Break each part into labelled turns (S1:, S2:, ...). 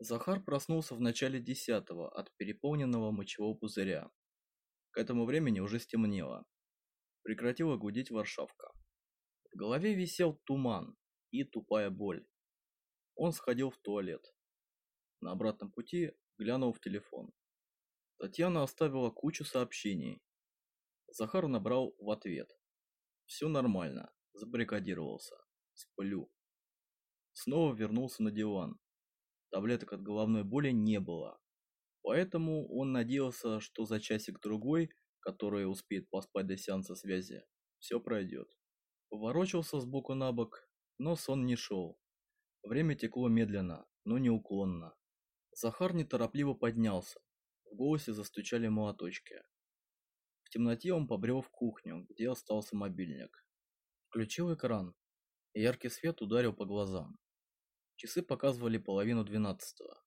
S1: Захар проснулся в начале десятого от переполненного мочевого пузыря. К этому времени уже стемнело. Прекратила гудеть Варшавка. В голове висел туман и тупая боль. Он сходил в туалет. На обратном пути глянул в телефон. Татьяна оставила кучу сообщений. Захар набрал в ответ. Все нормально, забаррикадировался. Сплю. Снова вернулся на диван. Таблеток от головной боли не было. Поэтому он надеялся, что за часик-другой, который успеет поспать до сеанса связи, все пройдет. Поворочился сбоку на бок, но сон не шел. Время текло медленно, но неуклонно. Захар неторопливо поднялся. В голосе застучали молоточки. В темноте он побрел в кухню, где остался мобильник. Включил экран, яркий свет ударил по глазам. Часы показывали половину двенадцатого.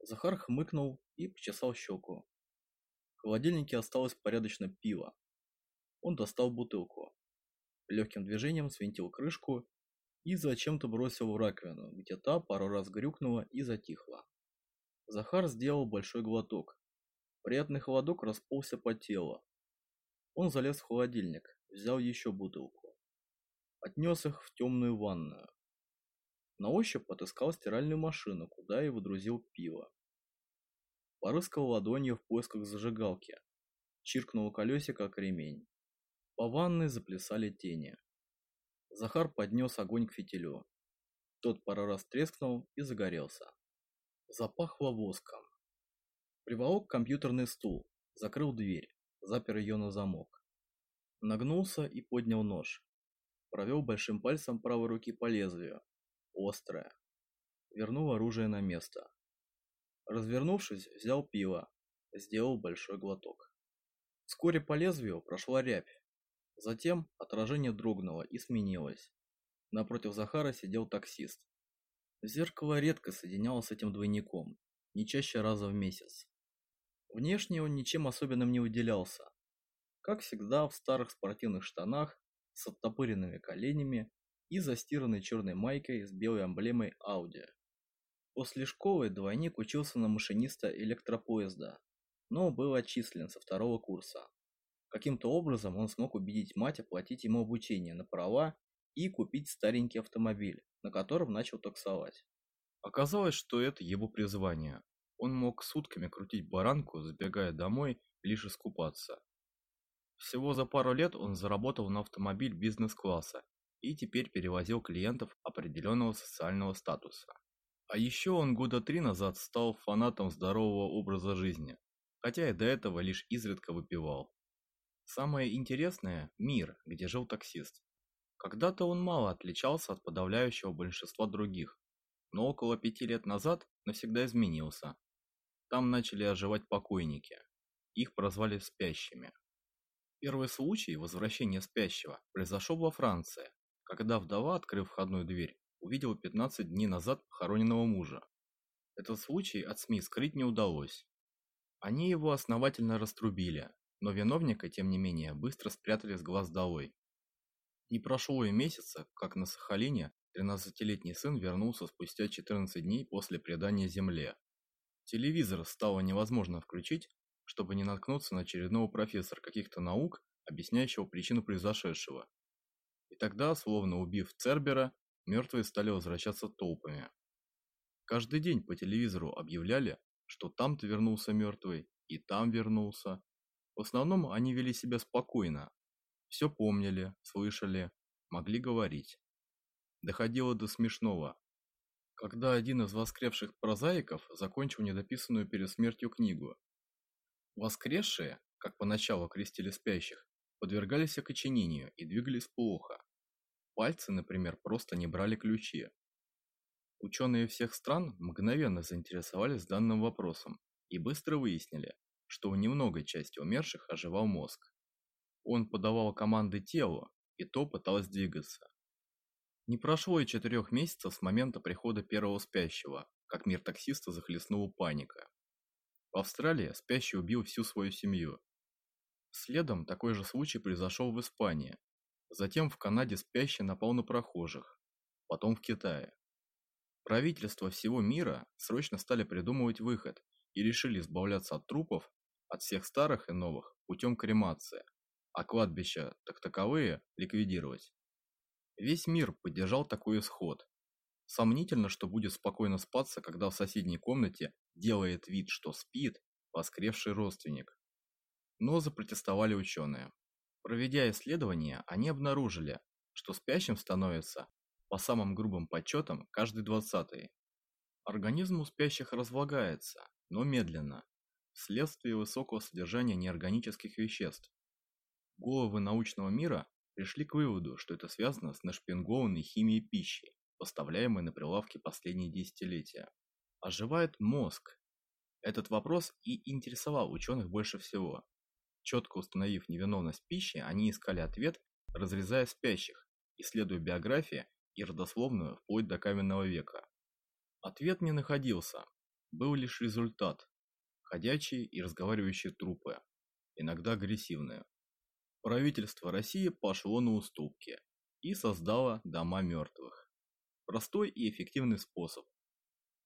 S1: Захар хмыкнул и почесал щеку. В холодильнике осталось порядочно пива. Он достал бутылку. Легким движением свинтил крышку и зачем-то бросил в раковину, где та пару раз грюкнула и затихла. Захар сделал большой глоток. Приятный холодок расползся по телу. Он залез в холодильник, взял еще бутылку. Отнес их в темную ванную. На ощупь отыскал стиральную машину, куда и выдрузил пиво. Порыскал ладонью в поисках зажигалки. Чиркнул колесико о кремень. По ванной заплясали тени. Захар поднес огонь к фитилю. Тот пару раз трескнул и загорелся. Запахло воском. Приволок компьютерный стул, закрыл дверь, запер ее на замок. Нагнулся и поднял нож. Провел большим пальцем правой руки по лезвию, острое. Вернул оружие на место. Развернувшись, взял пиво, сделал большой глоток. Вскоре по лезвию прошла рябь. Затем отражение дрогнуло и сменилось. Напротив Захара сидел таксист. Зеркало редко соединялось с этим двойником, не чаще раза в месяц. Внешне он ничем особенным не выделялся. Как всегда, в старых спортивных штанах, с оттопыренными коленями и застиранной черной майкой с белой эмблемой Audi. После школы двойник учился на машиниста электропоезда, но был отчислен со второго курса. Каким-то образом он смог убедить мать оплатить ему обучение на права и купить старенький автомобиль, на котором начал таксовать. Оказалось, что это его призвание. Он мог сутками крутить баранку, забегая домой, лишь искупаться. Всего за пару лет он заработал на автомобиль бизнес-класса и теперь перевозил клиентов определенного социального статуса. А еще он года три назад стал фанатом здорового образа жизни, хотя и до этого лишь изредка выпивал. Самое интересное – мир, где жил таксист. Когда-то он мало отличался от подавляющего большинства других, но около пяти лет назад навсегда изменился. Там начали оживать покойники. Их прозвали спящими. Первый случай возвращения спящего произошел во Франции, когда вдова, открыв входную дверь, увидела 15 дней назад похороненного мужа. Этот случай от СМИ скрыть не удалось. Они его основательно раструбили, но виновника, тем не менее, быстро спрятали с глаз долой. Не прошло и месяца, как на Сахалине 13-летний сын вернулся спустя 14 дней после предания земле. Телевизор стало невозможно включить, чтобы не наткнуться на очередного профессора каких-то наук, объясняющего причину произошедшего. И тогда, словно убив Цербера, мертвые стали возвращаться толпами. Каждый день по телевизору объявляли, что там-то вернулся мертвый, и там вернулся. В основном они вели себя спокойно. Все помнили, слышали, могли говорить. Доходило до смешного. Когда один из воскресших прозаиков закончил недописанную перед смертью книгу. Воскресшие, как поначалу крестили спящих, подвергались окоченению и двигались плохо. Пальцы, например, просто не брали ключи. Ученые всех стран мгновенно заинтересовались данным вопросом и быстро выяснили, что у немногой части умерших оживал мозг. Он подавал команды телу, и то пыталось двигаться. Не прошло и четырех месяцев с момента прихода первого спящего, как мир таксиста захлестнула паника. В Австралии спящий убил всю свою семью, Следом такой же случай произошел в Испании. Затем в Канаде спящий напал на прохожих. Потом в Китае. Правительства всего мира срочно стали придумывать выход и решили избавляться от трупов, от всех старых и новых, путем кремации, а кладбища, так таковые, ликвидировать. Весь мир поддержал такой исход. Сомнительно, что будет спокойно спаться, когда в соседней комнате делает вид, что спит, воскресший родственник. Но запротестовали ученые. Проведя исследования, они обнаружили, что спящим становится, по самым грубым подсчетам, каждый двадцатый. Организм у спящих разлагается, но медленно, вследствие высокого содержания неорганических веществ. Головы научного мира пришли к выводу, что это связано с нашпингованной химией пищи, поставляемой на прилавки последние десятилетия. Оживает мозг. Этот вопрос и интересовал ученых больше всего. Четко установив невиновность пищи, они искали ответ, разрезая спящих, исследуя биографии и родословную вплоть до каменного века. Ответ не находился, был лишь результат – ходячие и разговаривающие трупы, иногда агрессивные. Правительство России пошло на уступки и создало дома мертвых. Простой и эффективный способ.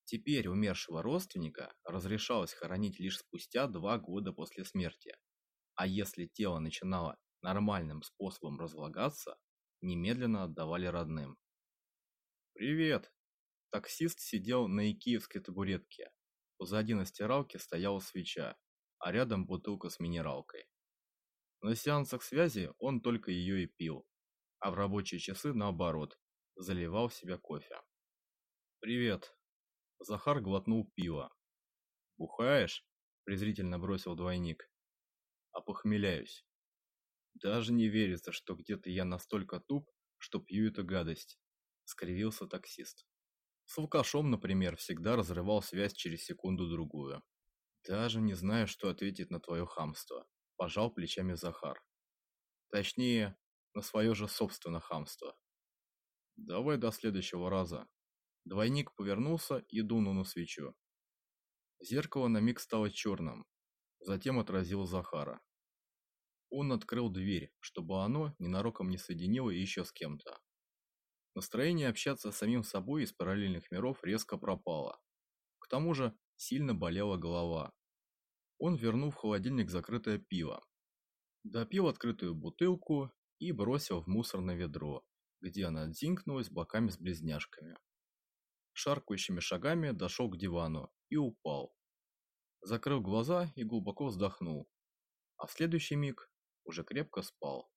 S1: Теперь умершего родственника разрешалось хоронить лишь спустя два года после смерти, а если тело начинало нормальным способом разлагаться, немедленно отдавали родным. «Привет!» Таксист сидел на икеевской табуретке. Позади на стиралке стояла свеча, а рядом бутылка с минералкой. На сеансах связи он только ее и пил, а в рабочие часы наоборот, заливал в себя кофе. «Привет!» Захар глотнул пиво. «Бухаешь?» – презрительно бросил двойник. «Опохмеляюсь. Даже не верится, что где-то я настолько туп, что пью эту гадость», – скривился таксист. С алкашом, например, всегда разрывал связь через секунду-другую. Даже не знаю, что ответить на твое хамство. Пожал плечами Захар. Точнее, на свое же собственное хамство. Давай до следующего раза. Двойник повернулся и дунул на свечу. Зеркало на миг стало черным, затем отразил Захара. Он открыл дверь, чтобы оно ненароком не соединило еще с кем-то. Настроение общаться с самим собой из параллельных миров резко пропало. К тому же сильно болела голова. Он вернул в холодильник закрытое пиво. Допил открытую бутылку и бросил в мусорное ведро, где она дзинкнулась боками с близняшками. Шаркающими шагами дошел к дивану и упал. Закрыл глаза и глубоко вздохнул. А в следующий миг уже крепко спал.